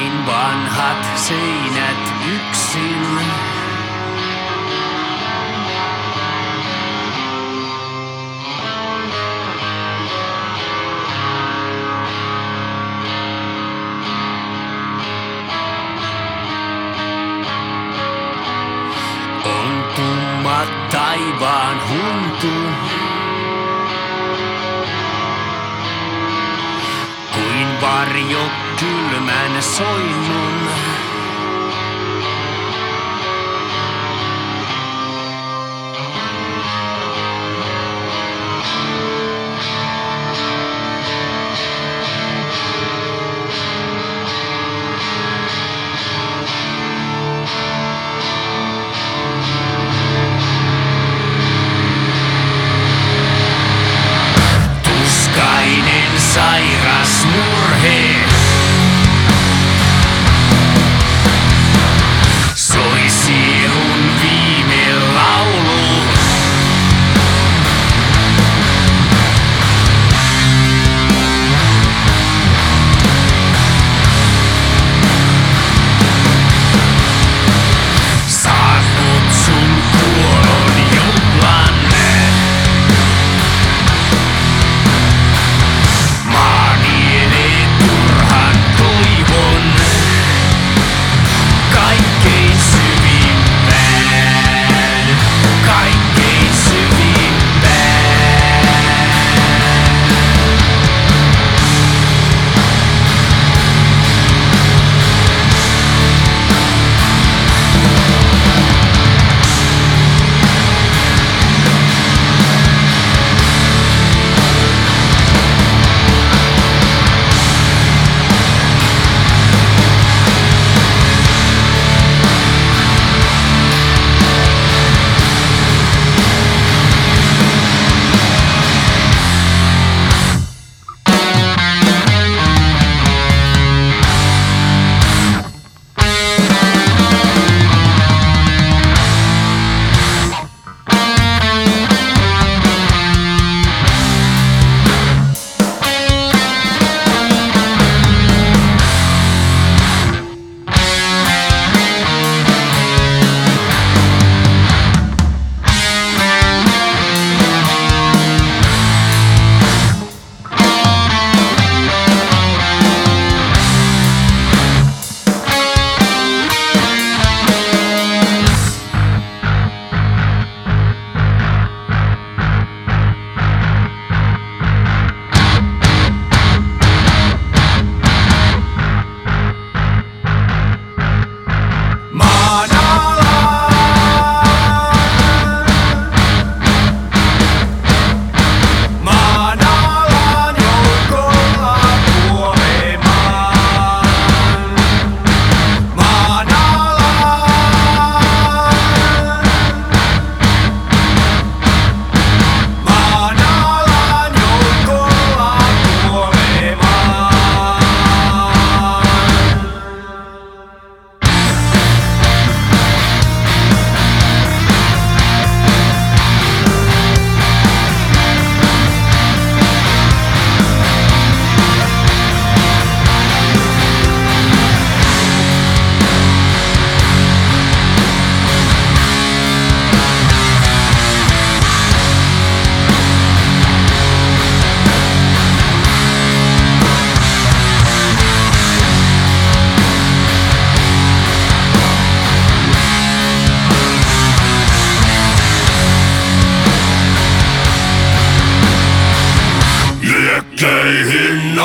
Vain vanhat seinät yksin. On tumma taivaan huntu. Kuin varjo tout le manne sont immondes.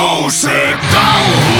Musical